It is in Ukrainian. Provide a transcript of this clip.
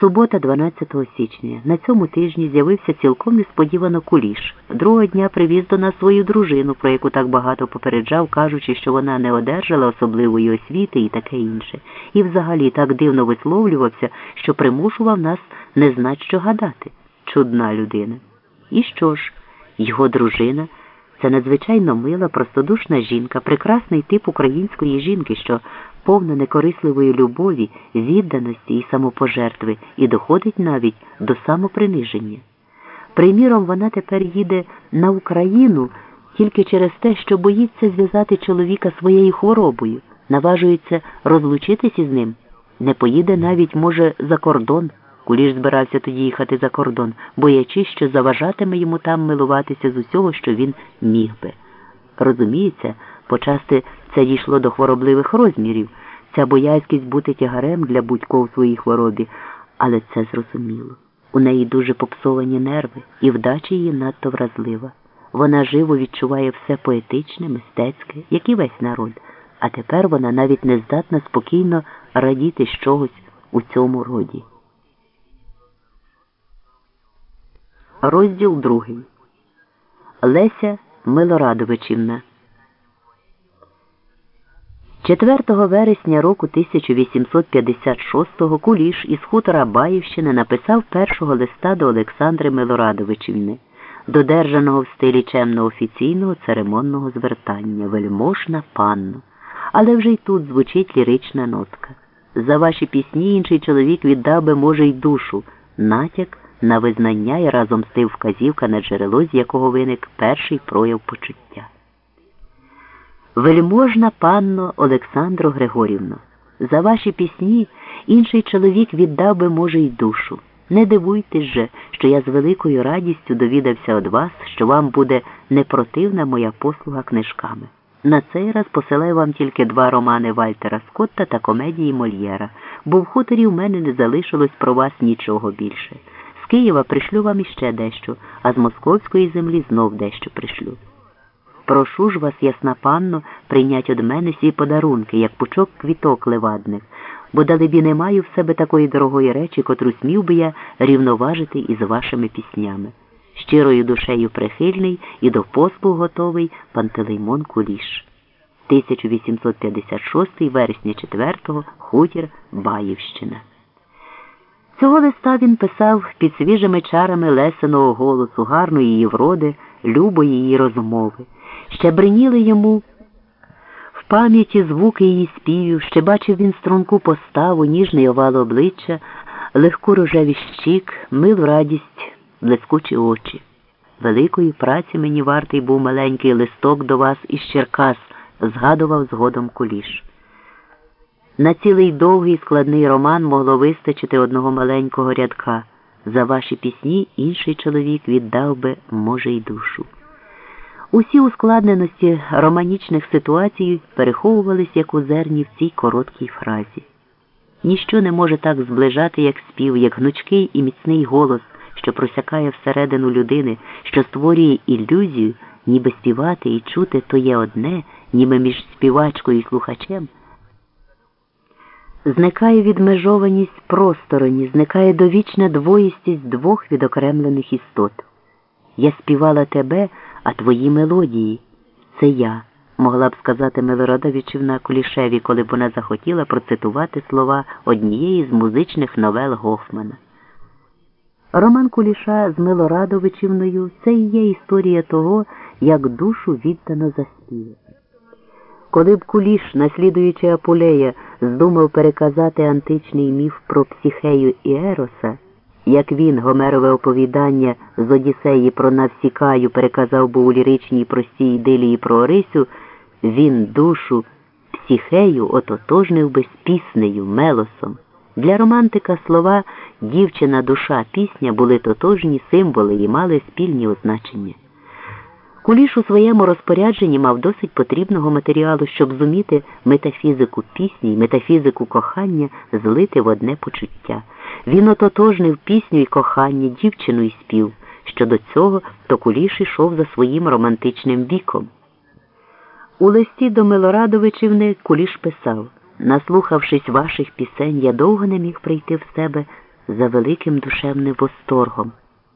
Субота, 12 січня. На цьому тижні з'явився цілком несподівано куліш. Другого дня привіз до нас свою дружину, про яку так багато попереджав, кажучи, що вона не одержала особливої освіти і таке інше. І взагалі так дивно висловлювався, що примушував нас не знати, що гадати. Чудна людина. І що ж, його дружина це надзвичайно мила, простодушна жінка, прекрасний тип української жінки, що повна некорисливої любові, відданості і самопожертви, і доходить навіть до самоприниження. Приміром, вона тепер їде на Україну тільки через те, що боїться зв'язати чоловіка своєю хворобою, наважується розлучитись із ним, не поїде навіть, може, за кордон. Куліш збирався тоді їхати за кордон, боячись, що заважатиме йому там милуватися з усього, що він міг би. Розуміється, почасти це дійшло до хворобливих розмірів, ця боязкість бути тягарем для будь-кого в своїй хворобі, але це зрозуміло. У неї дуже попсовані нерви, і вдача її надто вразлива. Вона живо відчуває все поетичне, мистецьке, як і весь народ, а тепер вона навіть не здатна спокійно радіти з чогось у цьому роді. Розділ другий. Леся Милорадовичівна. 4 вересня року 1856-го Куліш із хутора Баївщини написав першого листа до Олександри Милорадовичівни, додержаного в стилі чемно офіційного церемонного звертання Вельможна панно. Але вже й тут звучить лірична нотка. За ваші пісні інший чоловік віддав би, може, й душу, натяк на визнання і разом з тим вказівка на джерело, з якого виник перший прояв почуття. Вельможна панно Олександро Григорівно, за ваші пісні інший чоловік віддав би, може, й душу. Не дивуйтесь же, що я з великою радістю довідався від вас, що вам буде непротивна моя послуга книжками. На цей раз посилаю вам тільки два романи Вальтера Скотта та комедії Мольєра, бо в хуторі в мене не залишилось про вас нічого більше. З Києва пришлю вам іще дещо, а з московської землі знов дещо пришлю. Прошу ж вас, ясна панно, прийнять од мене сі подарунки, як пучок квіток левадних, бо далебі не маю в себе такої дорогої речі, котру смів би я рівноважити із вашими піснями. Щирою душею прихильний і до послуг готовий Пантелеймон Куліш. 1856 вересня 4 хутір Баївщина. Цього листа він писав під свіжими чарами лесеного голосу, гарної її вроди, любої її розмови. Ще бриніли йому в пам'яті звуки її співів, ще бачив він струнку поставу, ніжний овал обличчя, легку рожеві щік, милу радість, блискучі очі. Великої праці мені вартий був маленький листок до вас із Черкас, згадував згодом куліш. На цілий довгий складний роман могло вистачити одного маленького рядка. За ваші пісні інший чоловік віддав би, може, й душу. Усі ускладненості романічних ситуацій переховувались як у зерні в цій короткій фразі. Ніщо не може так зближати, як спів, як гнучкий і міцний голос, що просякає всередину людини, що створює ілюзію, ніби співати і чути то є одне, ніби між співачкою і слухачем. Зникає відмежованість простороні, зникає довічна двоїстість двох відокремлених істот. Я співала тебе, а твої мелодії це я, могла б сказати Милородовичівна Кулішеві, коли б вона захотіла процитувати слова однієї з музичних новел Гофмана. Роман Куліша з Милорадовичівною це і є історія того, як душу віддано заспівати. Коли б Куліш, наслідуючи Апулея, здумав переказати античний міф про психею і Ероса, як він, Гомерове оповідання з Одіссеї про Навсікаю переказав був у ліричній простій ідилії про Орисю, він душу психею ототожнив би з піснею, мелосом. Для романтика слова дівчина, душа, пісня були тотожні символи і мали спільні означення. Куліш у своєму розпорядженні мав досить потрібного матеріалу, щоб зуміти метафізику пісні й метафізику кохання злити в одне почуття. Він ототожнив пісню і кохання, дівчину і спів. Щодо цього, Токуліш йшов за своїм романтичним віком. У листі до Милорадовичівни Куліш писав Наслухавшись ваших пісень, я довго не міг прийти в себе за великим душевним восторгом.